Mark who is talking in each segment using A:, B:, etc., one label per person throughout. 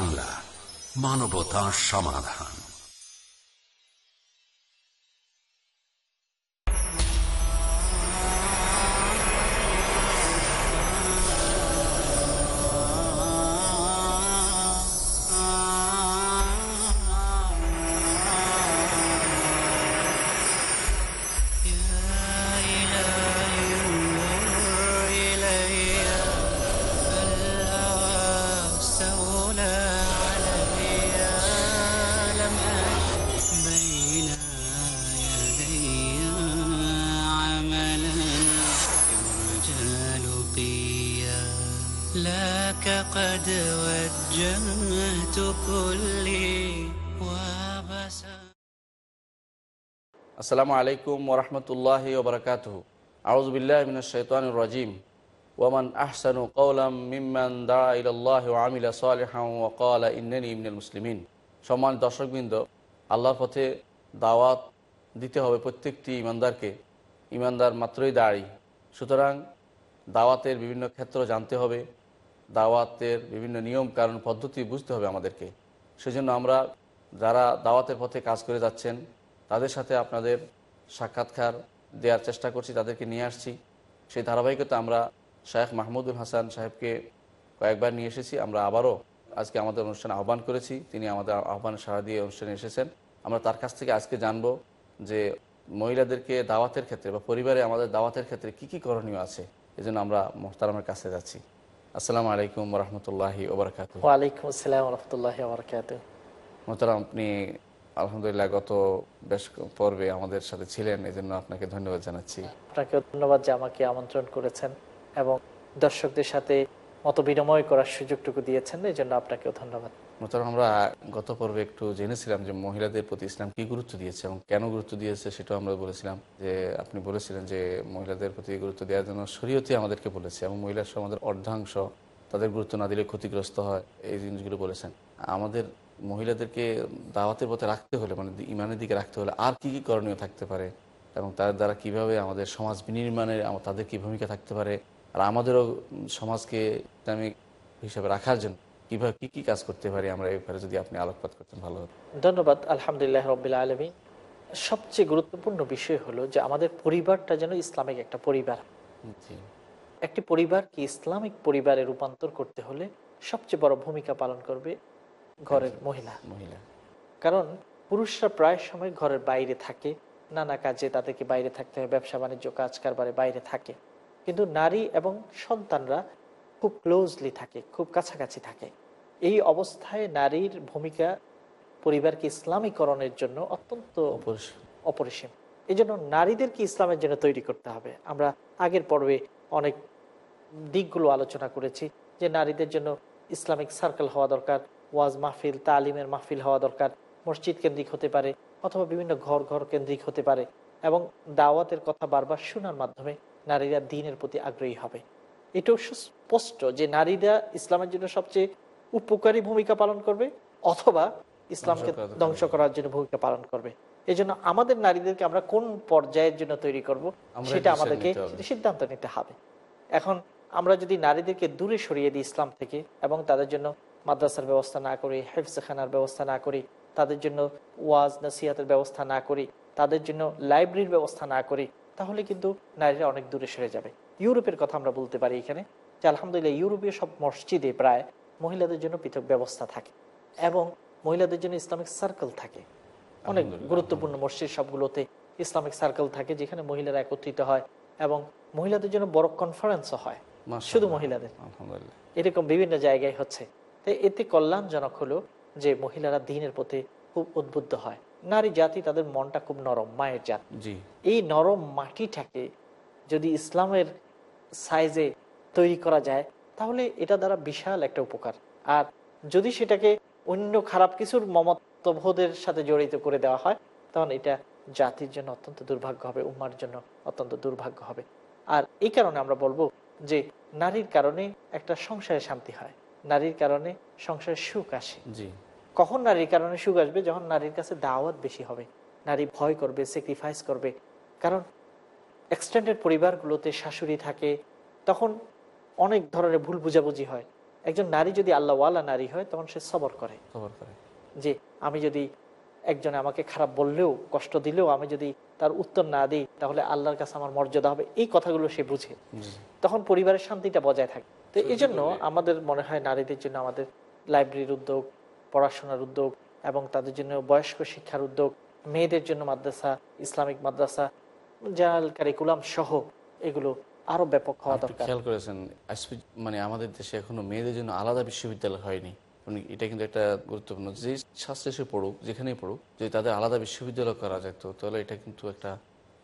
A: বাংলা মানবতা সমাধান।
B: আসসালামু আলাইকুম ওরহমতুল্লাহ ওবরাকাত আউজবিল্লাহ মিন শৈতান রাজিম। ওমান আহসানু কৌলাম মিম্মান দা ইল্লাহ আমিলা সালেহাম ওকালা ইন্নানি মুসলিমিন। সম্মান দর্শকবৃন্দ, আল্লাহর পথে দাওয়াত দিতে হবে প্রত্যেকটি ইমানদারকে। ইমানদার মাত্রই দাঁড়ি। সুতরাং দাওয়াতের বিভিন্ন ক্ষেত্র জানতে হবে। দাওয়াতের বিভিন্ন নিয়ম, কারণ, পদ্ধতি বুঝতে হবে আমাদেরকে। সেজন্য আমরা যারা দাওয়াতের পথে কাজ করে যাচ্ছেন তাদের সাথে আপনাদের সাক্ষাৎকার দেওয়ার চেষ্টা করছি তাদেরকে নিয়ে আসছি। সেই ধারাবাহিকতা আমরা শায়েখ মাহমুদুল হাসান সাহেবকে কয়েকবার নিয়ে এসেছি। আমরা আবারও আজকে আমাদের অনুষ্ঠানে আহ্বান করেছি। তিনি আমাদের আহ্বান সাড়া দিয়ে অনুষ্ঠানে এসেছেন। আমরা তার কাছ থেকে আজকে জানব যে মহিলাদেরকে দাওয়াতের ক্ষেত্রে বা পরিবারে আমাদের দাওয়াতের ক্ষেত্রে কি কি করণীয় আছে। এই জন্য আমরা মোহতারামের কাছে যাচ্ছি। আসসালামু আলাইকুম রহমতুল্লাহি ওবরাকাত
C: ওয়ালাইকুম আসসালাম রহমতুল্লাহ
B: মোহতারাম আপনি আলহামদুলিল্লাহ গত বেশ পর্বে আমাদের সাথে ছিলেন এই জন্য আপনাকে ধন্যবাদ জানাচ্ছি।
C: আপনাকে ধন্যবাদ যে আমাকে আমন্ত্রণ করেছেন এবং দর্শকদের সাথে মত বিনিময় করার সুযোগটুকু দিয়েছেন এই জন্য আপনাকেও ধন্যবাদ।
B: মোহতারাম আমরা গত পর্বে একটু জেনেছিলাম যে মহিলাদের প্রতি ইসলাম কি গুরুত্ব দিয়েছে এবং কেন গুরুত্ব দিয়েছে সেটাও আমরা বলেছিলাম যে আপনি বলেছিলেন যে মহিলাদের প্রতি গুরুত্ব দেওয়ার জন্য শরীয়তে আমাদেরকে বলেছে এবং মহিলার সমাজের অর্ধাংশ তাদের গুরুত্ব না দিলে ক্ষতিগ্রস্ত হয় এই জিনিসগুলো বলেছেন। আমাদের মহিলাদেরকে দাওয়াতের পথে রাখতে হলে মানে ইমানের দিকে রাখতে হলে আর কি কি করণীয় থাকতে পারে এবং তার দ্বারা কীভাবে আমাদের সমাজ বিনির্মাণে তাদের কি ভূমিকা থাকতে পারে আর আমাদেরও সমাজকে ইসলামিক হিসাবে রাখার জন্য কীভাবে কী কী কাজ করতে পারি আমরা এই যদি আপনি আলোকপাত করতেন ভালো হতো।
C: ধন্যবাদ আলহামদুলিল্লাহ রবিল আলমী সবচেয়ে গুরুত্বপূর্ণ বিষয় হলো যে আমাদের পরিবারটা যেন ইসলামিক একটা পরিবার। একটি পরিবারকে ইসলামিক পরিবারে রূপান্তর করতে হলে সবচেয়ে বড় ভূমিকা পালন করবে ঘরের মহিলা।
B: মহিলা।
C: কারণ পুরুষরা প্রায় সময় ঘরের বাইরে থাকে। নানা কাজে তাদেরকে বাইরে থাকতে হয় ব্যবসা বাণিজ্য কাজ কারবারে বাইরে থাকে। কিন্তু নারী এবং সন্তানরা খুব ক্লোজলি থাকে খুব কাছাকাছি থাকে। এই অবস্থায় নারীর ভূমিকা পরিবারকে ইসলামীকরণের জন্য অত্যন্ত অপরিসীম। এই জন্য নারীদেরকে ইসলামের জন্য তৈরি করতে হবে। আমরা আগের পর্বে অনেক দিকগুলো আলোচনা করেছি যে নারীদের জন্য ইসলামিক সার্কেল হওয়া দরকার ওয়াজ মাহফিল তালিমের মাহফিল হওয়া দরকার মসজিদ কেন্দ্রিক হতে পারে অথবা বিভিন্ন ঘর ঘর কেন্দ্রিক হতে পারে এবং দাওয়াতের কথা বারবার শোনার মাধ্যমে নারীরা দিনের প্রতি আগ্রহী হবে। এটাও সুস্পষ্ট যে নারীরা ইসলামের জন্য সবচেয়ে উপকারী ভূমিকা পালন করবে অথবা ইসলামকে
B: ধ্বংস করার-
C: জন্য। ভূমিকা পালন করবে। এই জন্য আমাদের নারীদেরকে আমরা কোন পর্যায়ের জন্য তৈরি করব সেটা আমাদেরকে সিদ্ধান্ত নিতে হবে। এখন আমরা যদি নারীদেরকে দূরে সরিয়ে দিই ইসলাম থেকে এবং তাদের জন্য মাদ্রাসার ব্যবস্থা না করি হেফসখানার ব্যবস্থা না করি তাদের জন্য ওয়াজ নসিহাতের ব্যবস্থা না করি তাদের জন্য লাইব্রেরির ব্যবস্থা না করি তাহলে কিন্তু নারীরা অনেক দূরে সরে যাবে। ইউরোপের কথা আমরা বলতে পারি এখানে যে আলহামদুলিল্লাহ ইউরোপীয় সব মসজিদে প্রায় মহিলাদের জন্য পৃথক ব্যবস্থা থাকে এবং মহিলাদের জন্য ইসলামিক সার্কেল থাকে। অনেক গুরুত্বপূর্ণ মসজিদ সবগুলোতে ইসলামিক সার্কেল থাকে যেখানে মহিলারা একত্রিত হয় এবং মহিলাদের জন্য বড় কনফারেন্সও হয় শুধু মহিলাদের। এরকম বিভিন্ন জায়গায় হচ্ছে। তাই এতে কল্যাণজনক হলো যে মহিলারা দিনের প্রতি খুব উদ্বুদ্ধ হয়। নারী জাতি তাদের মনটা খুব নরম মায়ের জাত। এই নরম মাটিটাকে যদি ইসলামের সাইজে তৈরি করা যায় তাহলে এটা দ্বারা বিশাল একটা উপকার। আর যদি সেটাকে অন্য খারাপ কিছুর মমত্ববোধের সাথে জড়িত করে দেওয়া হয় তখন এটা জাতির জন্য অত্যন্ত দুর্ভাগ্য হবে উম্মার জন্য অত্যন্ত দুর্ভাগ্য হবে। আর এই কারণে আমরা বলব যে নারীর কারণে একটা সংসারে শান্তি হয়। নারীর কারণে সংসারে সুখ আসে। কখন নারীর কারণে সুখ আসবে? যখন নারীর কাছে দাওয়াত বেশি হবে। নারী ভয় করবে স্যাক্রিফাইস করবে। কারণ এক্সটেন্ডেড পরিবারগুলোতে শাশুড়ি থাকে তখন অনেক ধরনের ভুল বুঝাবুঝি হয়। একজন নারী যদি আল্লাহওয়ালা নারী হয় তখন সে সবর করে। যে আমি যদি একজনে আমাকে খারাপ বললেও কষ্ট দিলেও আমি যদি তার উত্তর না দিই তাহলে আল্লাহর কাছে আমার মর্যাদা হবে। এই কথাগুলো সে বুঝে। তখন পরিবারের শান্তিটা বজায় থাকে। তো এই জন্য আমাদের মনে হয় নারীদের জন্য আমাদের লাইব্রেরির উদ্যোগ পড়াশোনার উদ্যোগ এবং তাদের জন্য বয়স্ক শিক্ষার উদ্যোগ মেয়েদের জন্য মাদ্রাসা ইসলামিক মাদ্রাসা জেনারেল কারিকুলাম সহ এগুলো আরও ব্যাপক হওয়া দরকার।
B: খেয়াল করেছেন মানে আমাদের দেশে এখনও মেয়েদের জন্য আলাদা বিশ্ববিদ্যালয় হয়নি। মানে এটা কিন্তু একটা গুরুত্বপূর্ণ। যে শাস্ত্রে সে পড়ুক যেখানেই পড়ুক যদি তাদের আলাদা বিশ্ববিদ্যালয় করা যেত তাহলে এটা কিন্তু একটা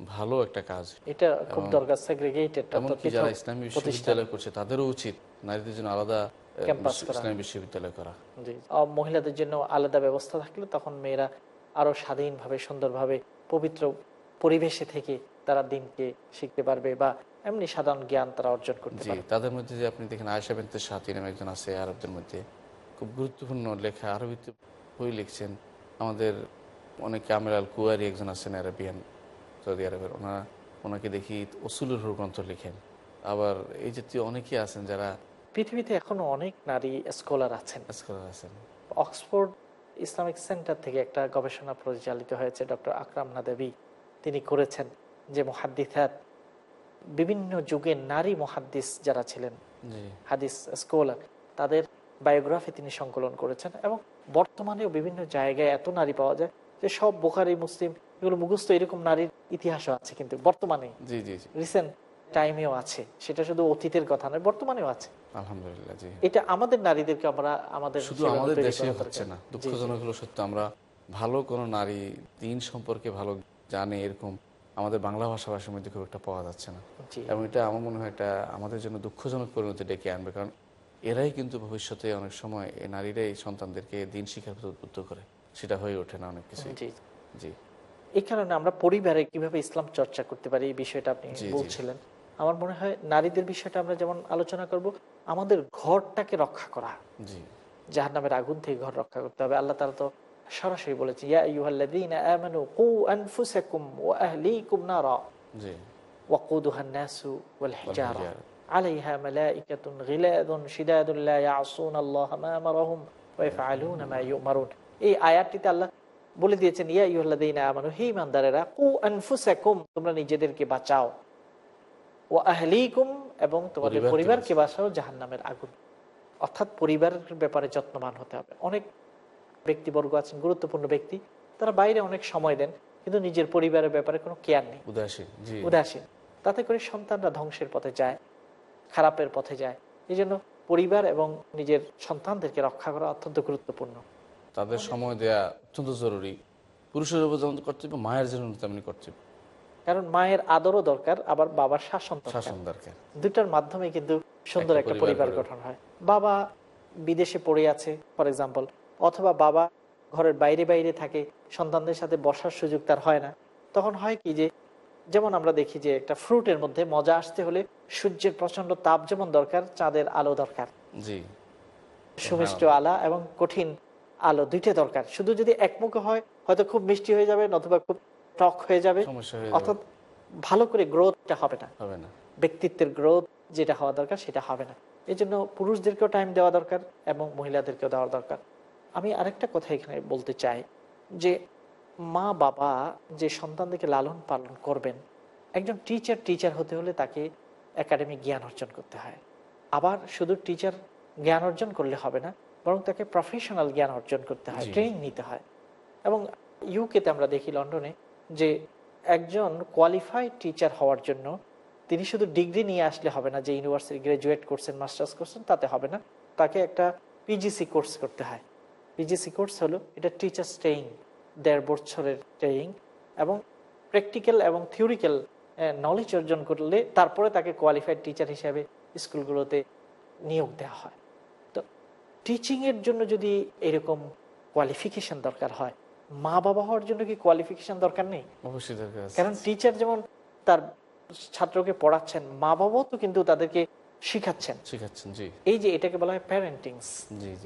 B: ভালো একটা কাজ।
C: এটা খুব দরকার সেগ্রিগেটেড
B: এমনকি যারা ইসলামী বিশ্ববিদ্যালয় করছে তাদেরও উচিত নারীদের জন্য আলাদা
C: করা।
B: ইসলামী বিশ্ববিদ্যালয় করা।
C: মহিলাদের জন্য আলাদা ব্যবস্থা থাকলে তখন মেয়েরা আরও স্বাধীনভাবে সুন্দরভাবে পবিত্র পরিবেশে থেকে তারা দিনকে শিখতে পারবে বা এমনি সাধারণ জ্ঞান তারা অর্জন করতে পারবে।
B: তাদের মধ্যে যে আপনি দেখেন আয়সা বেনতে সাথী নামে একজন আছে আরবদের মধ্যে। খুব গুরুত্বপূর্ণ লেখা আরবিতে বই লিখছেন। আমাদের অনেকে আমির আল কুয়ারি একজন আছেন আরবিয়ান। সৌদি আরবের ওনারা ওনাকে দেখি অসুলের গ্রন্থ লিখেন। আবার এই জাতীয় অনেকেই আছেন যারা
C: পৃথিবীতে এখনও অনেক নারী স্কলার আছেন।
B: স্কলার আছেন।
C: অক্সফোর্ড ইসলামিক সেন্টার থেকে একটা গবেষণা পরিচালিত হয়েছে ডক্টর আকরাম নাদেবী। তিনি করেছেন যে মহাদ্দিসাত বিভিন্ন যুগের নারী মহাদ্দিস যারা ছিলেন হাদিস স্কলার তাদের বায়োগ্রাফি তিনি সংকলন করেছেন এবং বর্তমানেও বিভিন্ন জায়গায় এত নারী পাওয়া যায় যে সব বোখারি মুসলিম এগুলো মুখস্থ এরকম নারীর ইতিহাসও আছে কিন্তু বর্তমানে
B: জি জি জি।
C: রিসেন্ট টাইমেও আছে। সেটা শুধু অতীতের কথা নয় বর্তমানেও আছে।
B: আলহামদুলিল্লাহ জি।
C: এটা আমাদের নারীদেরকে আমরা আমাদের
B: শুধু আমাদের দেশে হচ্ছে না। দুঃখজনক হলো সত্য আমরা ভালো কোনো নারী দিন সম্পর্কে ভালো জানে এরকম আমাদের বাংলা ভাষাভাষীর মধ্যে খুব একটা পাওয়া যাচ্ছে না। এবং এটা আমার মনে হয় এটা আমাদের জন্য দুঃখজনক পরিণতি ডেকে আনবে কারণ এরাই কিন্তু ভবিষ্যতে অনেক সময় এই নারীরাই সন্তানদেরকে দিন শিক্ষার প্রতি উদ্বুদ্ধ করে। সেটা হয়ে ওঠে না অনেক কিছু
C: জি।
B: জি।
C: এই কারণে আমরা পরিবারে কীভাবে ইসলাম চর্চা করতে পারি এই বিষয়টা আপনি বলছিলেন। আমার মনে হয় নারীদের বিষয়টা আমরা যেমন আলোচনা করব আমাদের ঘরটাকে রক্ষা করা। যাহার নামের আগুন থেকে ঘর রক্ষা করতে হবে। আল্লাহ তালা তো সরাসরি বলেছে আল্লাহ বলে দিয়েছেন ইয়া আইয়ুহাল্লাযীনা আমানু হে ইমানদারেরা কু আনফুসাকুম তোমরা নিজেদেরকে বাঁচাও। ও আহলিকুম এবং তোমাদের
B: পরিবারকে
C: বাঁচাও। জাহান্নামের আগুন। অর্থাৎ পরিবারের ব্যাপারে যত্নবান হতে হবে। অনেক ব্যক্তিবর্গ আছেন গুরুত্বপূর্ণ ব্যক্তি তারা বাইরে অনেক সময় দেন কিন্তু নিজের পরিবারের ব্যাপারে কোনো কেয়ার নেই।
B: উদাসীন
C: উদাসীন। তাতে করে সন্তানরা ধ্বংসের পথে যায় খারাপের পথে যায়। এই জন্য পরিবার এবং নিজের সন্তানদেরকে রক্ষা করা অত্যন্ত গুরুত্বপূর্ণ।
B: তাদের সময় দেয়া অত্যন্ত জরুরি। পুরুষের উপর যেমন কর্তব্য মায়ের জন্য তেমনি কর্তব্য।
C: কারণ মায়ের আদরও দরকার আবার বাবার শাসন
B: শাসন দরকার।
C: দুটার মাধ্যমে কিন্তু সুন্দর
B: একটা পরিবার
C: পরিবার গঠন হয়। বাবা বিদেশে পড়ে আছে ফর এক্সাম্পল অথবা বাবা ঘরের বাইরে বাইরে থাকে সন্তানদের সাথে বসার সুযোগ তার হয় না। তখন হয় কি যে যেমন আমরা দেখি যে একটা ফ্রুটের মধ্যে মজা আসতে হলে সূর্যের প্রচণ্ড তাপ যেমন দরকার চাঁদের আলো দরকার।
B: জি।
C: সুমিষ্ট আলা এবং কঠিন আলো দুইটা দরকার। শুধু যদি একমুখে হয় হয়তো খুব মিষ্টি হয়ে যাবে নতুবা খুব টক হয়ে যাবে। অর্থাৎ ভালো করে গ্রোথটা হবে না।
B: হবে না।
C: ব্যক্তিত্বের গ্রোথ যেটা হওয়া দরকার সেটা হবে না। এই জন্য পুরুষদেরকেও টাইম দেওয়া দরকার এবং মহিলাদেরকেও দেওয়া দরকার। আমি আরেকটা কথা এখানে বলতে চাই যে মা বাবা যে সন্তানদেরকে লালন পালন করবেন একজন টিচার টিচার হতে হলে তাকে একাডেমিক জ্ঞান অর্জন করতে হয়। আবার শুধু টিচার জ্ঞান অর্জন করলে হবে না বরং তাকে প্রফেশনাল জ্ঞান অর্জন করতে হয় ট্রেনিং নিতে হয়। এবং ইউকেতে আমরা দেখি লন্ডনে যে একজন কোয়ালিফাইড টিচার হওয়ার জন্য তিনি শুধু ডিগ্রি নিয়ে আসলে হবে না যে ইউনিভার্সিটি গ্রাজুয়েট করছেন মাস্টার্স করছেন তাতে হবে না। তাকে একটা পিজিসি কোর্স করতে হয়। পিজিসি কোর্স হলো এটা টিচার ট্রেনিং দেড় বছরের ট্রেনিং এবং প্র্যাকটিক্যাল এবং থিওরিক্যাল নলেজ অর্জন করলে তারপরে তাকে কোয়ালিফাইড টিচার হিসাবে স্কুলগুলোতে নিয়োগ দেওয়া হয়। টিচিংয়ের জন্য যদি এরকম কোয়ালিফিকেশন দরকার হয় মা বাবা হওয়ার জন্য কি কোয়ালিফিকেশন দরকার নেই?
B: অবশ্যই দরকার
C: কারণ টিচার যেমন তার ছাত্রকে পড়াচ্ছেন মা বাবাও তো কিন্তু তাদেরকে শিখাচ্ছেন।
B: শিখাচ্ছেন জি।
C: এই যে এটাকে বলা হয় প্যারেন্টিংস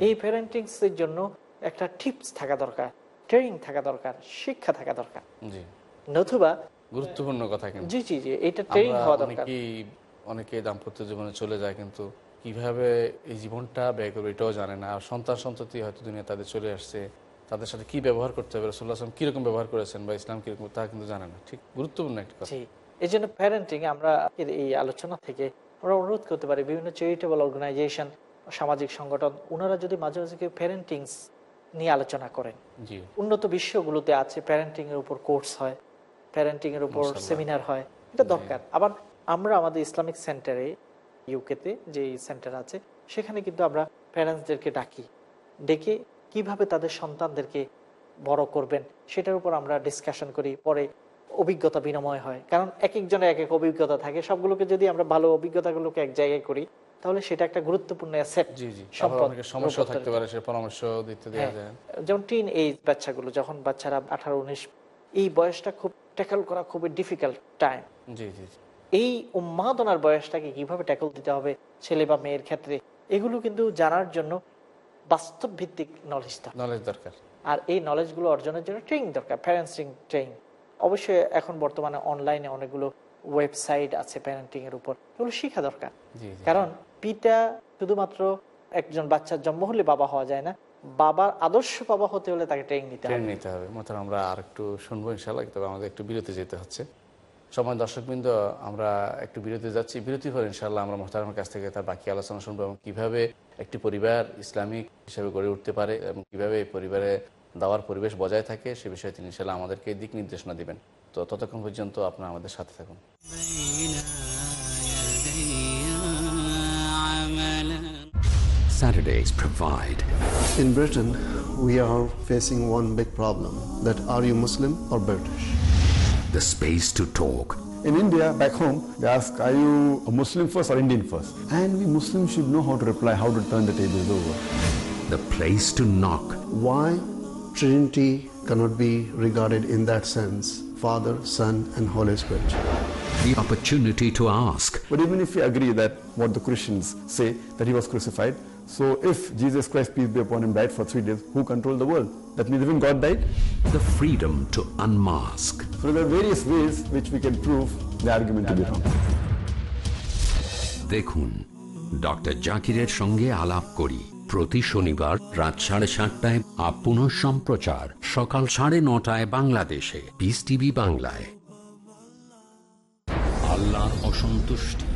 C: এই প্যারেন্টিংস এর জন্য একটা টিপস থাকা দরকার ট্রেনিং থাকা দরকার শিক্ষা থাকা দরকার।
B: জি।
C: নতুবা
B: গুরুত্বপূর্ণ কথা কিন্তু।
C: জি জি জি এটা ট্রেনিং হওয়া দরকার।
B: অনেকে দাম্পত্য জীবনে চলে যায় কিন্তু কীভাবে এই জীবনটা ব্যয় করবে এটাও জানে না। আর সন্তান সন্ততি হয়তো দুনিয়া তাদের চলে আসছে। তাদের সাথে কি ব্যবহার করতে হবে? রসুল্লাহ আসলাম কীরকম ব্যবহার করেছেন বা ইসলাম কীরকম তা কিন্তু জানে না। ঠিক গুরুত্বপূর্ণ একটা কথা।
C: এই জন্য প্যারেন্টিং আমরা এই আলোচনা থেকে আমরা অনুরোধ করতে পারি বিভিন্ন চ্যারিটেবল অর্গানাইজেশন সামাজিক সংগঠন ওনারা যদি মাঝে মাঝে কেউ প্যারেন্টিংস নিয়ে আলোচনা করেন।
B: জি।
C: উন্নত বিশ্বগুলোতে আছে প্যারেন্টিং এর উপর কোর্স হয় প্যারেন্টিং এর উপর সেমিনার হয়। এটা দরকার। আবার আমরা আমাদের ইসলামিক সেন্টারে ইউকেতে যে সেন্টার আছে সেখানে কিন্তু আমরা প্যারেন্টসদেরকে ডাকি। ডেকে কীভাবে তাদের সন্তানদেরকে বড় করবেন সেটার উপর আমরা ডিসকাশন করি পরে অভিজ্ঞতা বিনিময় হয়। কারণ এক একজনের এক এক অভিজ্ঞতা থাকে সবগুলোকে যদি আমরা ভালো অভিজ্ঞতাগুলোকে এক জায়গায় করি তাহলে সেটা একটা গুরুত্বপূর্ণ অ্যাসেট
B: জি জি। আবার
C: সম্পদ
B: অনেকের সমস্যা থাকতে পারে সে পরামর্শ দিতে দেওয়া
C: হ্যাঁ,
B: যায়।
C: যেমন টিন এইজ বাচ্চাগুলো যখন বাচ্চারা আঠারো উনিশ এই বয়সটা খুব ট্যাকল করা খুবই ডিফিকাল্ট টাইম
B: জি জি জি।
C: এই উন্মাদনার বয়সটাকে কীভাবে ট্যাকল দিতে হবে ছেলে বা মেয়ের ক্ষেত্রে এগুলো কিন্তু জানার জন্য বাস্তব ভিত্তিক নলেজ
B: নলেজ দরকার।
C: আর এই নলেজগুলো অর্জনের জন্য ট্রেনিং দরকার প্যারেন্টসিং ট্রেনিং অবশ্যই এখন বর্তমানে অনলাইনে অনেকগুলো ওয়েবসাইট আছে প্যারেন্টিং এর উপর এগুলো শেখা দরকার। কারণ পিতা শুধুমাত্র একজন বাচ্চার জন্ম হলে বাবা হওয়া যায় না বাবার আদর্শ বাবা হতে হলে তাকে ট্রেনিং নিতে হবে।
B: নিতে হবে। মতো আমরা আর একটু শুনব ইনশাল্লাহ তবে আমাদের একটু বিরতি যেতে হচ্ছে। সময় দর্শকবৃন্দ আমরা একটু বিরতি যাচ্ছি বিরতি পর ইনশাল্লাহ আমরা মোহতারামের কাছ থেকে তার বাকি আলোচনা শুনব এবং কীভাবে একটি পরিবার ইসলামিক হিসেবে গড়ে উঠতে পারে এবং কীভাবে এই পরিবারে দেওয়ার পরিবেশ বজায় থাকে সে বিষয়ে তিনি ইনশাল্লাহ আমাদেরকে দিক নির্দেশনা দেবেন তো ততক্ষণ পর্যন্ত আপনারা আমাদের সাথে থাকুন
A: Saturdays provide.
D: In Britain, we are facing one big problem that are you Muslim or British?
A: The space to talk.
E: In India, back home, they ask, are you a Muslim first or Indian first? And we Muslims should know how to reply, how to turn the tables over.
A: The place to knock.
D: Why Trinity cannot be regarded in that sense Father, Son, and Holy Spirit?
A: The opportunity to ask.
E: But even if we agree that what the Christians say, that he was crucified, so if Jesus Christ, peace be upon him, died for three days, who controlled the world? That means even God died?
A: The freedom to unmask.
E: So there are various ways which we can prove the argument to be wrong.
A: দেখুন doctor জাকিরের সঙ্গে আলাপ করি প্রতি শনিবার রাত সাড়ে সাতটায় আপন সম্প্রচার সকাল সাড়ে নটায় বাংলাদেশে পিস টিভি বাংলায় অসন্তুষ্টি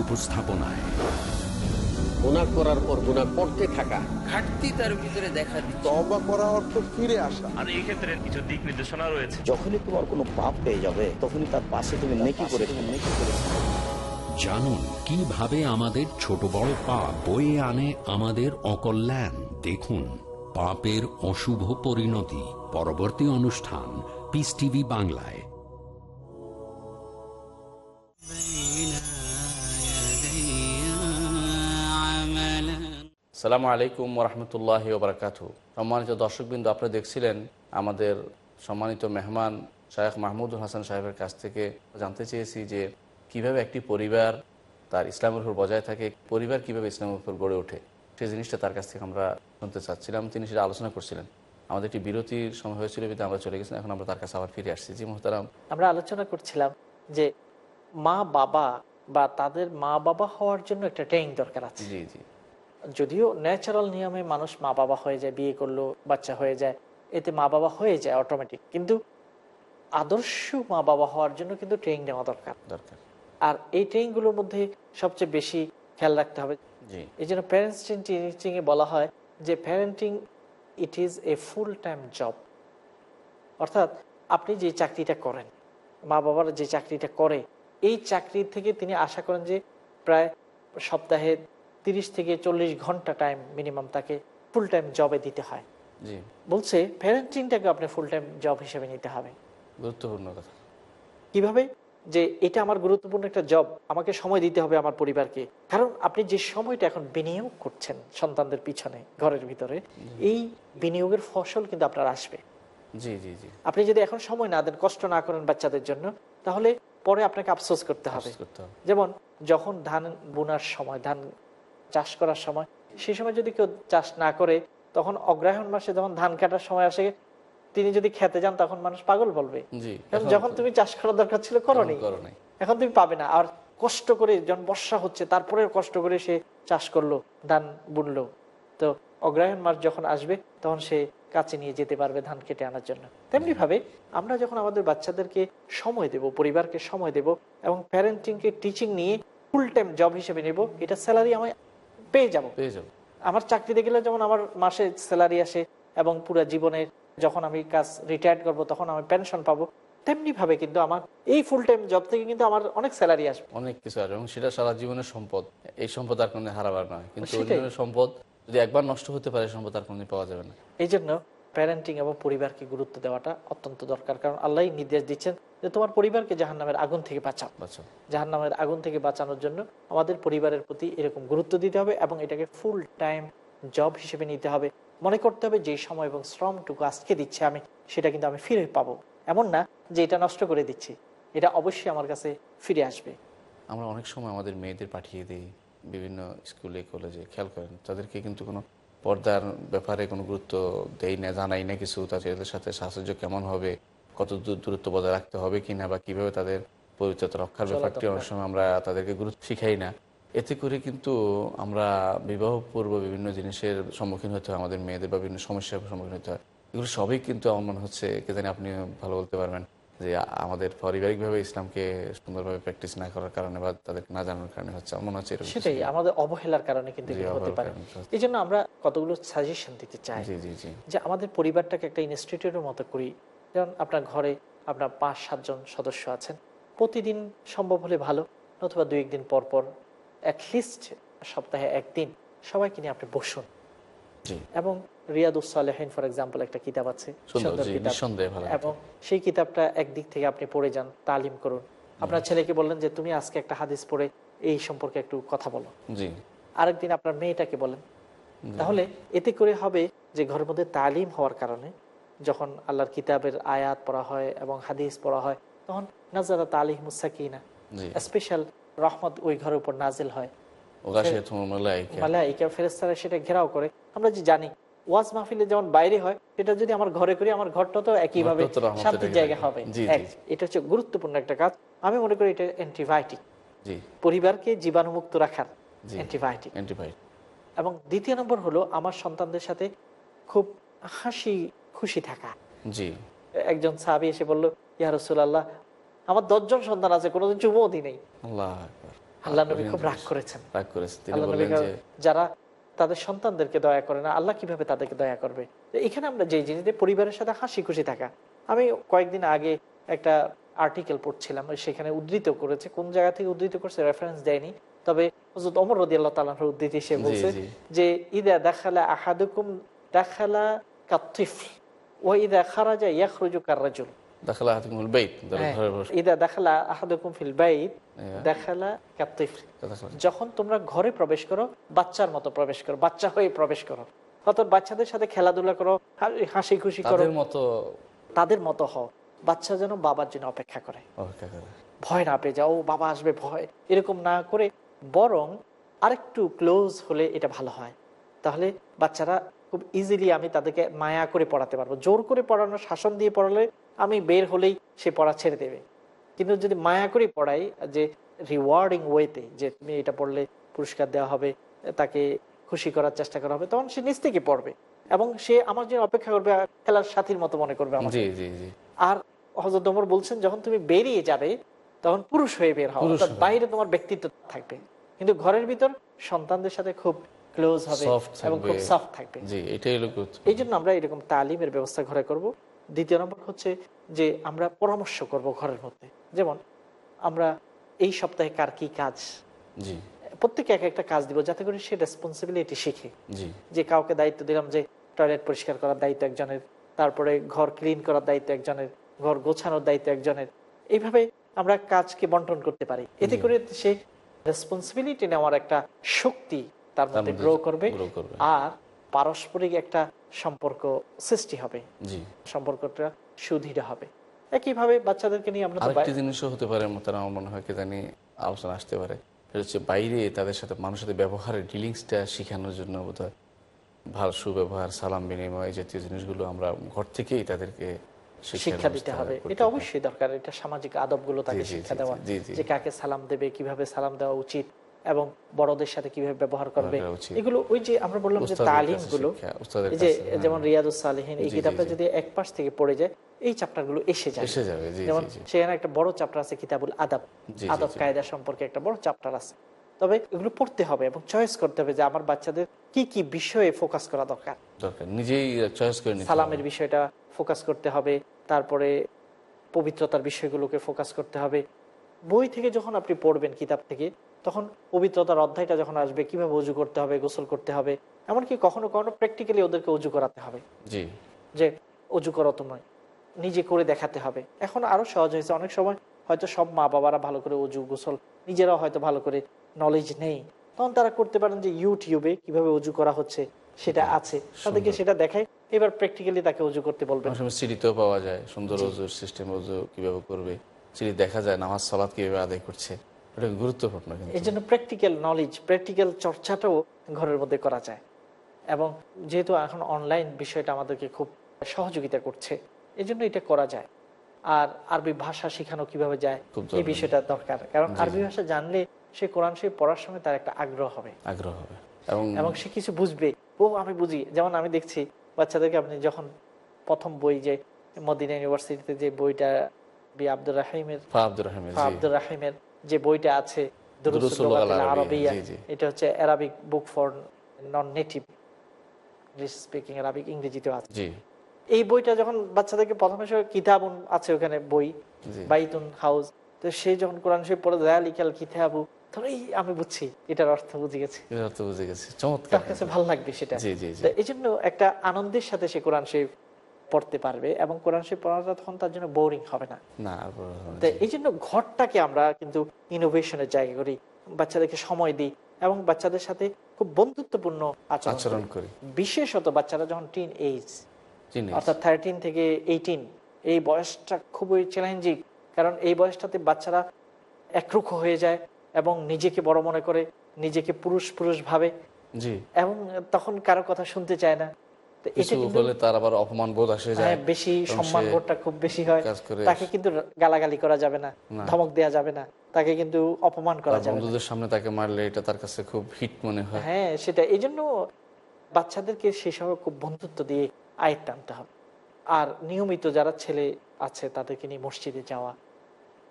A: উপস্থাপনায়।
F: গুণা করার পর গুণা করতে থাকা।
G: ঘাটতি তার ভিতরে দেখা দিচ্ছে।
H: তবা করা অর্থ ফিরে আসা।
G: আর এই ক্ষেত্রে কিছু দিক নির্দেশনা রয়েছে।
F: যখনই তোমার কোনো পাপ পেয়ে যাবে তখনই তার পাশে তুমি নেকি করে নেকি করে
A: জানুন কীভাবে আমাদের ছোট বড় পাপ বয়ে আনে আমাদের অকল্যাণ। দেখুন পাপের অশুভ পরিণতি। পরবর্তী অনুষ্ঠান পিস টিভি বাংলায়।
B: সালামু আলাইকুম রহমতুল্লাহ ওবরাকাত। সম্মানিত দর্শকবৃন্দ আপনারা দেখছিলেন আমাদের সম্মানিত মেহমান শায়েখ মাহমুদুল হাসান সাহেবের কাছ থেকে জানতে চেয়েছি যে কীভাবে একটি পরিবার তার ইসলামের উপর বজায় থাকে পরিবার কীভাবে ইসলামের উপর গড়ে ওঠে সেই জিনিসটা তার কাছ থেকে আমরা শুনতে চাচ্ছিলাম। তিনি সেটা আলোচনা করছিলেন। আমাদের একটি বিরতির সময় হয়েছিল বিধে আমরা চলে গেছিলাম এখন আমরা তার কাছে আবার ফিরে আসছি। জি মোহতারাম।
C: আমরা আলোচনা করছিলাম যে মা বাবা বা তাদের মা বাবা হওয়ার জন্য একটা ট্রেনিং দরকার আছে।
B: জি জি।
C: যদিও ন্যাচারাল নিয়মে মানুষ মা বাবা হয়ে যায় বিয়ে করল বাচ্চা হয়ে যায় এতে মা বাবা হয়ে যায় অটোমেটিক কিন্তু আদর্শ মা বাবা হওয়ার জন্য কিন্তু ট্রেনিং নেওয়া দরকার।
B: দরকার।
C: আর এই ট্রেনিংগুলোর মধ্যে সবচেয়ে বেশি খেয়াল রাখতে হবে। এই জন্য প্যারেন্টস এ বলা হয় যে parenting it is a full time job অর্থাৎ আপনি যে চাকরিটা করেন মা বাবারা যে চাকরিটা করে এই চাকরি থেকে তিনি আশা করেন যে প্রায় সপ্তাহে তিরিশ থেকে চল্লিশ ঘণ্টা টাইম মিনিমাম তাকে ফুল টাইম জবে দিতে হয়। বলছে প্যারেন্টিংটাকে আপনি ফুল টাইম জব হিসেবে নিতে হবে।
B: গুরুত্বপূর্ণ কথা।
C: কীভাবে? যে এটা আমার গুরুত্বপূর্ণ একটা জব আমাকে সময় দিতে হবে আমার পরিবারকে। কারণ আপনি যে সময়টা এখন বিনিয়োগ করছেন সন্তানদের পিছনে ঘরের ভিতরে এই বিনিয়োগের ফসল কিন্তু আপনার আসবে।
B: জি জি জি।
C: আপনি যদি এখন সময় না দেন কষ্ট না করেন বাচ্চাদের জন্য তাহলে পরে আপনাকে
B: আফসোস করতে হবে।
C: যেমন যখন ধান বোনার সময় ধান চাষ করার সময়। সেই সময় যদি কেউ চাষ না করে তখন অগ্রহায়ণ মাসে যখন ধান কাটার সময় আসে তিনি যদি খেতে যান তখন মানুষ পাগল বলবে। যখন তুমি চাষ করার দরকার ছিল করনি। এখন তুমি পাবে না। আর কষ্ট করে যখন বর্ষা হচ্ছে তারপরে কষ্ট করে সে চাষ করল ধান বুনলো। তো অগ্রহায়ণ মাস যখন আসবে তখন সে কাছে নিয়ে যেতে পারবে ধান কেটে আনার জন্য। তেমনি ভাবে আমরা যখন আমাদের বাচ্চাদেরকে সময় দেব পরিবারকে সময় দেব এবং প্যারেন্টিংকে টিচিং নিয়ে ফুল টাইম জব হিসেবে নেব এটা স্যালারি আমি পেয়ে যাব।
B: পেয়ে যাব।
C: আমার চাকরিতে গেলে যেমন আমার মাসে স্যালারি আসে এবং পুরো জীবনে যখন আমি কাজ রিটায়ার্ড করব তখন আমি পেনশন পাবো তেমনি ভাবে কিন্তু আমার এই ফুল টাইম জব থেকে কিন্তু আমার অনেক স্যালারি আসবে।
B: অনেক কিছু আসবে এবং সেটা সারা জীবনের সম্পদ। এই সম্পদ আর কোনো হারাবার নয়। কিন্তু সম্পদ যদি একবার নষ্ট হতে পারে সম্পদ আর কোনো পাওয়া যাবে না।
C: এই জন্য প্যারেন্টিং এবং পরিবারকে গুরুত্ব দেওয়াটা অত্যন্ত দরকার। কারণ আল্লাহ নির্দেশ দিচ্ছেন যে তোমার পরিবারকে জাহান নামের আগুন থেকে বাঁচাও। জাহান নামের আগুন থেকে বাঁচানোর জন্য আমাদের পরিবারের প্রতি এরকম গুরুত্ব দিতে হবে এবং এটাকে ফুল টাইম জব হিসেবে নিতে হবে। মনে করতে হবে যে সময় এবং শ্রমটুকু আজকে দিচ্ছে আমি সেটা কিন্তু আমি ফিরে পাবো। এমন না যে এটা নষ্ট করে দিচ্ছি এটা অবশ্যই আমার কাছে ফিরে আসবে।
B: আমরা অনেক সময় আমাদের মেয়েদের পাঠিয়ে দিই বিভিন্ন স্কুলে কলেজে খেয়াল করেন তাদেরকে কিন্তু কোনো পর্দার ব্যাপারে কোনো গুরুত্ব দেই না জানাই না কিছু তাদের সাথে সাহচর্য কেমন হবে কত দূর দূরত্ব বজায় রাখতে হবে কিনা বা কীভাবে তাদের পরিচয় রক্ষার ব্যাপারটি অনেক সময় আমরা তাদেরকে গুরুত্ব শিখাই না। এতে করে কিন্তু আমরা বিবাহ পূর্ব বিভিন্ন জিনিসের সম্মুখীন হতে হয় আমাদের মেয়েদের বা বিভিন্ন সমস্যার সম্মুখীন হতে হয়। এগুলো সবই কিন্তু আমার মনে হচ্ছে কে জানি আপনি ভালো বলতে পারবেন। যে আমাদের পারিবারিকভাবে ইসলামকে সুন্দরভাবে প্র্যাকটিস না করার কারণে বা তাদের না জানার কারণে হচ্ছে মনে হচ্ছে
C: সেটাই আমাদের অবহেলার কারণে কিন্তু হতে পারে। এই জন্য আমরা কতগুলো সাজেশন দিতে চাই
B: জি জি জি।
C: যে আমাদের পরিবারটাকে একটা ইনস্টিটিউটের মতো করি। যেমন আপনার ঘরে আপনার পাঁচ সাতজন সদস্য আছেন প্রতিদিন সম্ভব হলে ভালো অথবা দুই একদিন পর পর অ্যাটলিস্ট সপ্তাহে একদিন সবাইকে নিয়ে আপনি বসুন।
B: জি।
C: এবং রিয়াদুসালেহিন ফর এক্সাম্পল একটা কিতাব আছে
B: সুন্দর,
C: সুন্দর কিতাব। এবং সেই কিতাবটা একদিক থেকে আপনি পড়ে যান তালিম করুন। আপনার ছেলেকে বললেন যে তুমি আজকে একটা হাদিস পড়ে এই সম্পর্কে একটু কথা বলো। আরেকদিন আপনার মেয়েটাকে বলেন তাহলে এতে করে হবে যে ঘরের মধ্যে তালিম হওয়ার কারণে যখন আল্লাহর কিতাবের আয়াত পড়া হয় এবং হাদিস পড়া হয় তখন নাজারা তালিম মুসাকিনা স্পেশাল রহমত ওই ঘরের উপর নাজিল হয়। ফেরেস্তারা সেটা ঘেরাও করে। আমরা যে জানি ওয়াজ মাহফিলে যেমন বাইরে হয় সেটা যদি আমার ঘরে করি আমার ঘরটা তো একইভাবে শান্তির
B: জায়গা।
C: হবে। এটা হচ্ছে গুরুত্বপূর্ণ একটা কাজ। আমি মনে করি এটা অ্যান্টিবায়োটিক পরিবারকে জীবাণুমুক্ত রাখার অ্যান্টিবায়োটিক এবং দ্বিতীয় নম্বর হলো আমার সন্তানদের সাথে খুব হাসি খুশি থাকা।
B: জি।
C: একজন সাহাবি এসে বলল ইয়া রসুল্লাহ আমার দশজন সন্তান আছে কোনোদিন চুমও দিই নেই।
B: আল্লাহ
C: আল্লাহ নবী খুব রাগ করেছেন।
B: রাগ করেছে তিনি বললেন যে
C: যারা তাদের সন্তানদেরকে দয়া করে না আল্লাহ কীভাবে তাদেরকে দয়া করবে? এখানে আমরা যে জিনিস পরিবারের সাথে হাসি খুশি থাকা। আমি কয়েকদিন আগে একটা আর্টিকেল পড়ছিলাম সেখানে উদ্ধৃত করেছে। কোন জায়গা থেকে উদ্ধৃত করছে রেফারেন্স দেয়নি। তবে হযরত ওমর রদি আল্লাহ তালার উদ্ধৃতি সে বলছে। যে ইদা দেখালা আহাদুকুম দেখালা কাতিফ ও ইদা খারাজা ইয়াখরুজু কার্রাজুল
B: দাখালা হাতিমুল বাইত ঘরে বসে
C: ইদা দেখালা আহাদুকুম ফিল বাইত। দেখালা যখন তোমরা ঘরে প্রবেশ করো বাচ্চার মতো প্রবেশ করো বাচ্চা হয়ে প্রবেশ করো। অর্থাৎ বাচ্চাদের সাথে খেলাধুলা করো হাসি খুশি করো।
B: মতো
C: তাদের মতো হও। বাচ্চা যেন বাবার জন্য অপেক্ষা করে। ভয় না পেয়ে যাও বাবা আসবে ভয়। এরকম না করে বরং আরেকটু ক্লোজ হলে এটা ভালো হয়। তাহলে বাচ্চারা খুব ইজিলি আমি তাদেরকে মায়া করে পড়াতে পারব। জোর করে পড়ানো শাসন দিয়ে পড়ালে আমি বের হলেই সে পড়া ছেড়ে দেবে। কিন্তু যদি মায়া করে পড়াই যে রিওয়ার্ডিং ওয়েতে যে তুমি এটা পড়লে পুরস্কার দেওয়া হবে তাকে খুশি করার চেষ্টা করা হবে তখন সে নিজ থেকে পড়বে। এবং সে আমার জন্য অপেক্ষা করবে খেলার সাথীর মতো মনে করবে আর হজরত ওমর বলছেন যখন তুমি বেরিয়ে যাবে তখন পুরুষ হয়ে বের
B: হবে
C: বাইরে তোমার ব্যক্তিত্ব থাকবে। কিন্তু ঘরের ভিতর সন্তানদের সাথে খুব ক্লোজ হবে এবং খুব সফট থাকবে। এই জন্য আমরা এরকম তালিমের ব্যবস্থা ঘরে করব। দ্বিতীয় নম্বর হচ্ছে যে আমরা পরামর্শ করব ঘরের মধ্যে। যেমন আমরা এই সপ্তাহে কার কি কাজ? প্রত্যেকে এক একটা কাজ দিব যাতে করে সে রেসপন্সিবিলিটি শিখে। যে কাউকে দায়িত্ব দিলাম যে টয়লেট পরিষ্কার করার দায়িত্ব একজনের তারপরে ঘর ক্লিন করার দায়িত্ব একজনের ঘর গোছানোর দায়িত্ব একজনের। এইভাবে আমরা কাজকে বন্টন করতে পারি। এতে করে সে রেসপন্সিবিলিটি নেওয়ার একটা শক্তি তার মধ্যে গ্রো করবে। আর পারস্পরিক একটা সম্পর্ক সৃষ্টি হবে।
B: জি।
C: সম্পর্কটা সুদৃঢ় হবে। একইভাবে বাচ্চাদেরকে নিয়ে আমরা
B: আরেকটি জিনিসও হতে পারে আমার মনে হয় কি জানি আলোচনা আসতে পারে। সেটা হচ্ছে বাইরে তাদের সাথে মানুষের সাথে ব্যবহারের ডিলিংসটা শেখানোর জন্য বোধ হয় ভালো সুব্যবহার সালাম বিনিময় এই জাতীয় জিনিসগুলো আমরা ঘর থেকেই তাদেরকে
C: শিক্ষা দিতে হবে। এটা অবশ্যই দরকার। এটা সামাজিক আদবগুলো তাকে শিক্ষা দেওয়া। যে কাকে সালাম দেবে কীভাবে সালাম দেওয়া উচিত। এবং বড়দের সাথে কীভাবে ব্যবহার করবে এগুলো ওই যে আমরা বললাম যে তালিমগুলো যে
B: হ্যাঁ।
C: যেমন রিয়াদুস সালিহিন এই কিতাবটা যদি এক পাশ থেকে পড়ে যায় এই চ্যাপ্টারগুলো এসে যায়
B: যাবে,
C: যেমন। সেখানে একটা বড় চ্যাপ্টার আছে কিতাবুল আদাব। আদব কায়দা সম্পর্কে একটা বড় চ্যাপ্টার আছে। তবে এগুলো পড়তে হবে এবং চয়েস করতে হবে যে আমার বাচ্চাদের কি কি বিষয়ে ফোকাস করা দরকার।
B: দরকার নিজেই চয়েস করে
C: সালামের বিষয়টা ফোকাস করতে হবে তারপরে পবিত্রতার বিষয়গুলোকে ফোকাস করতে হবে। বই থেকে যখন আপনি পড়বেন কিতাব থেকে তখন পবিত্রতার অধ্যায়টা যখন আসবে কীভাবে উজু করতে হবে গোসল করতে হবে এমনকি কখনো কখনো প্র্যাকটিক্যালি ওদেরকে উজু করাতে হবে।
B: জি।
C: যে অজু করো তোমায় নিজে করে দেখাতে হবে। এখন আরও সহজ হয়েছে অনেক সময় হয়তো সব মা বাবারা ভালো করে অজু গোসল নিজেরাও হয়তো ভালো করে নলেজ নেই। তখন তারা করতে পারেন যে ইউটিউবে কীভাবে অজু করা হচ্ছে সেটা আছে। তাদেরকে সেটা দেখায় এবার প্র্যাকটিক্যালি তাকে অজু করতে বলবেন।
B: সিঁড়িতেও পাওয়া যায় সুন্দর অজুর সিস্টেম অজু কীভাবে করবে। সিঁড়ি দেখা যায় নামাজ সালাদ কীভাবে আদায় করছে। এটা গুরুত্বপূর্ণ কিন্তু।
C: এই জন্য প্র্যাকটিক্যাল নলেজ প্র্যাকটিক্যাল চর্চাটাও ঘরের মধ্যে করা যায়। এবং যেহেতু এখন অনলাইন বিষয়টা আমাদেরকে খুব সহযোগিতা করছে এই জন্য এটা করা যায়। আর আরবি ভাষা শেখানো কীভাবে যায় এই বিষয়টা দরকার। কারণ আরবি ভাষা জানলে সে কোরআন শরীফ পড়ার সময় তার একটা আগ্রহ হবে।
B: আগ্রহ হবে। এবং
C: সে কিছু বুঝবে। ও আমি বুঝি। যেমন আমি দেখছি বাচ্চাদেরকে আপনি যখন প্রথম বই যে মদিনা ইউনিভার্সিটিতে যে বইটা বি আব্দুর রাহিমের
B: আব্দুর রহিমের
C: আব্দুর রাহিমের যে বইটা আছে
B: আরাবিয়া।
C: এটা হচ্ছে Arabic book for non native speaking Arabic ইংরেজিতেও আছে। এই বইটা যখন বাচ্চাদেরকে প্রথমে সে কিতাব আছে ওখানে বই বাইতুন হাউস তো সে যখন কোরআন শরীফ পড়ে দেয়া লিখাল কিতাবু তখন আমি বুঝছি এটার অর্থ বুঝে গেছি।
B: অর্থ বুঝে গেছি চমৎকার
C: কাছে ভালো লাগবে সেটা। এই জন্য একটা আনন্দের সাথে সে কোরআন শরীফ পড়তে পারবে এবং কোরআন শরীফ পড়াটা তখন তার জন্য বোরিং হবে না। তো এই জন্য ঘরটাকে আমরা কিন্তু ইনোভেশনের জায়গা করি বাচ্চাদেরকে সময় দিই এবং বাচ্চাদের সাথে খুব বন্ধুত্বপূর্ণ আচরণ করি। বিশেষত বাচ্চারা যখন টিন এইজ অর্থাৎ থার্টিন থেকে এইটিন এই বয়সটা খুবই চ্যালেঞ্জিং কারণ এই বয়সটাতে বাচ্চারা একরুখ হয়ে যায় এবং নিজেকে বড় মনে করে নিজেকে পুরুষ পুরুষ ভাবে এবং তখন কারও কথা শুনতে চায় না।
B: কিছু হলে তার আবার অপমান বোধ আসে যায়
C: হ্যাঁ, বেশি সম্মান বোধটা খুব বেশি হয়। তাকে কিন্তু গালাগালি করা যাবে না
B: না।
C: ধমক দেওয়া যাবে না। তাকে কিন্তু অপমান করা যাবে
B: বন্ধুদের সামনে তাকে মারলে এটা তার কাছে খুব হিট মনে হয়।
C: হ্যাঁ সেটা এই জন্য বাচ্চাদেরকে সে সময় খুব বন্ধুত্ব দিয়ে আয়ের টানতে হবে। আর নিয়মিত যারা ছেলে আছে তাদেরকে নিয়ে মসজিদে যাওয়া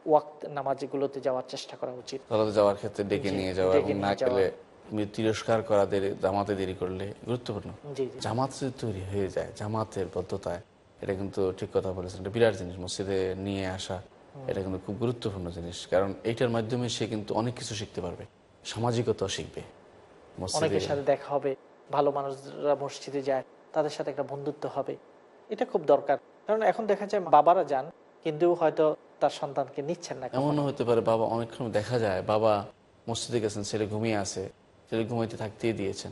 C: ওয়াক্ত নামাজগুলোতে যাওয়ার চেষ্টা করা উচিত।
B: যাওয়ার ক্ষেত্রে ডেকে নিয়ে যাওয়া না গেলে তিরস্কার করা দেরি জামাতে দেরি করলে গুরুত্বপূর্ণ। জামাত যদি তৈরি হয়ে যায় জামাতের বদ্ধতায় এটা কিন্তু ঠিক কথা বলেছেন এটা বিরাট জিনিস মসজিদে নিয়ে আসা এটা কিন্তু খুব গুরুত্বপূর্ণ জিনিস কারণ এইটার মাধ্যমে সে কিন্তু অনেক কিছু শিখতে পারবে সামাজিকতাও শিখবে।
C: অনেকের সাথে দেখা হবে ভালো মানুষরা মসজিদে যায় তাদের সাথে একটা বন্ধুত্ব হবে এটা খুব দরকার। কারণ এখন দেখা যায় বাবারা যান কিন্তু হয়তো তার সন্তানকে নিচ্ছেন না
B: এমনও হতে পারে বাবা অনেক সময় দেখা যায় বাবা মসজিদে গেছেন ছেলে ঘুমিয়ে আছে ছেলে ঘুমাইতে থাকতেই দিয়েছেন।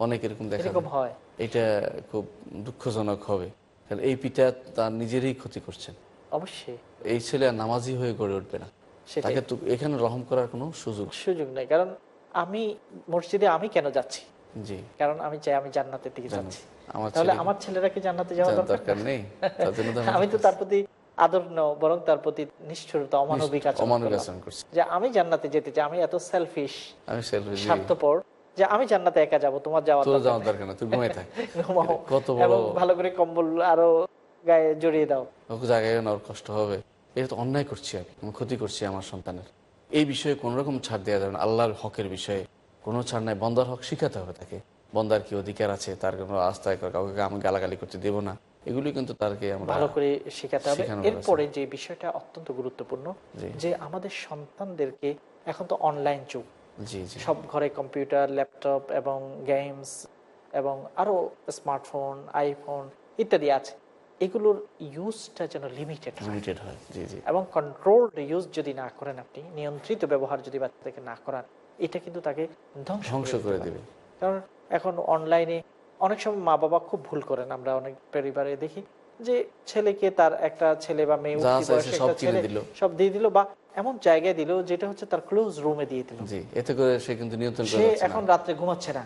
B: অনেক এরকম দেখা
C: হয়।
B: এটা খুব দুঃখজনক হবে। কারণ এই পিতা তার নিজেরই ক্ষতি করছেন।
C: অবশ্যই।
B: এই ছেলে আর নামাজি হয়ে গড়ে উঠবে না। তাকে তো এখানে রহম করার কোনো সুযোগ
C: সুযোগ নেই। কারণ আমি মসজিদে আমি কেন যাচ্ছি?
B: জি।
C: কারণ আমি চাই আমি জান্নাতের দিকে। যাচ্ছি।
B: আমার
C: তাহলে আমার ছেলেরা কি জান্নাতে
B: যাওয়ার
C: দরকার?
B: নেই। আমি
C: তো তার প্রতি আদর নও বরং তার প্রতি নিষ্ঠুরতা অমানবিক আচরণ যে আমি জান্নাতে যেতে চাই আমি এত সেলফিশ
B: আমি
C: স্বার্থপর যে আমি জান্নাতে একা যাব তোমার যাওয়ার দরকার
B: না ঘুমাই থাক।
C: এবং ভালো করে কম্বল আরও গায়ে জড়িয়ে দাও।
B: ওকে জায়গায় না কষ্ট হবে। এটা তো অন্যায় করছি আমি আমি ক্ষতি করছি আমার সন্তানের। এই বিষয়ে কোন রকম ছাড় দেওয়া যাবে না আল্লাহর হকের বিষয়ে। কোনো ছাড় নাই বন্দার হক শিখাতে হবে তাকে। বন্দার কি অধিকার আছে তার কোনো আস্থায় কাউকে আমি গালাগালি করতে দেব না। এগুলি কিন্তু তারকে আমরা
C: ভালো করে শেখাতে হবে। এরপরে যে বিষয়টা অত্যন্ত গুরুত্বপূর্ণ যে আমাদের সন্তানদেরকে এখন তো অনলাইন যুগ। সব ঘরে কম্পিউটার ল্যাপটপ এবং গেমস এবং আরও স্মার্টফোন আইফোন ইত্যাদি আছে। এগুলোর ইউজটা যেন লিমিটেড
B: লিমিটেড হয় জি জি।
C: এবং কন্ট্রোলড ইউজ যদি না করেন আপনি নিয়ন্ত্রিত ব্যবহার যদি বাচ্চাকে না করান এটা কিন্তু তাকে ধ্বংস করে
B: দেবে।
C: কারণ এখন অনলাইনে অনেক সময় মা বাবা খুব ভুল করেন আমরা অনেক পরিবারে দেখি যে ছেলেকে তার একটা ছেলে বা মেয়ে
B: সব
C: দিয়ে দিল বা এমন জায়গায় দিল যেটা হচ্ছে তার ক্লোজ রুমে দিয়ে দিল।
B: এতে করে সে কিন্তু নিয়ন্ত্রণ
C: সে এখন রাত্রে ঘুমাচ্ছে না।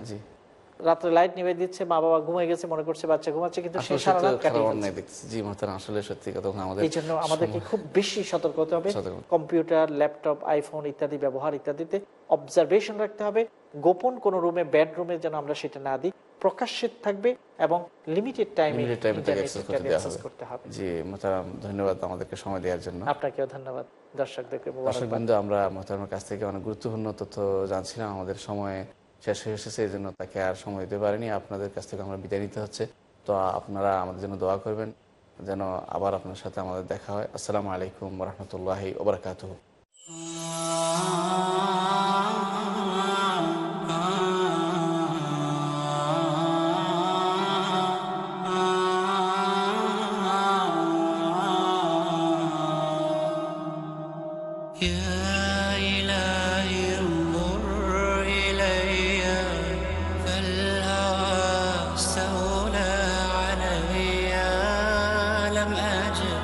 C: রাত্রে লাইট নিভে দিচ্ছে মা বাবা ঘুমিয়ে গেছে মনে করছে বাচ্চা ঘুমাচ্ছে কিন্তু সে সারা রাত কাটিয়ে
B: খারাপ
C: ফেলছে।
B: অন্যায় দেখতেছি জি মাতার আসলে সত্যি কথা আমাদের
C: এই জন্য আমাদেরকে খুব বেশি সতর্ক হতে হবে। কম্পিউটার ল্যাপটপ আইফোন ইত্যাদি ব্যবহার ইত্যাদিতে অবজারভেশন রাখতে হবে। গোপন কোন রুমে বেডরুমে যেন আমরা সেটা না দিই। প্রকাশ্যে থাকবে এবং লিমিটেড টাইমে
B: লিমিটেড টাইমে তাকে অ্যাক্সেস করতে দেওয়া হবে। জি মোহতারাম ধন্যবাদ আমাদেরকে সময় দেওয়ার জন্য।
C: আপনাকেও ধন্যবাদ। দর্শকদেরকে
B: দর্শক। বৃন্দ আমরা মোহতারামের কাছ থেকে অনেক গুরুত্বপূর্ণ তথ্য জানছিলাম। আমাদের সময় শেষ হয়ে এসেছে এই জন্য তাকে আর সময় দিতে পারিনি। আপনাদের কাছ থেকে আমরা বিদায় নিতে হচ্ছে। তো আপনারা আমাদের জন্য দোয়া করবেন যেন আবার আপনার সাথে আমাদের দেখা হয়। আসসালামু আলাইকুম রহমতুল্লাহি ওবরাকাতুহ
I: يا إلهي انظر إلي فالهوى علي لم أجد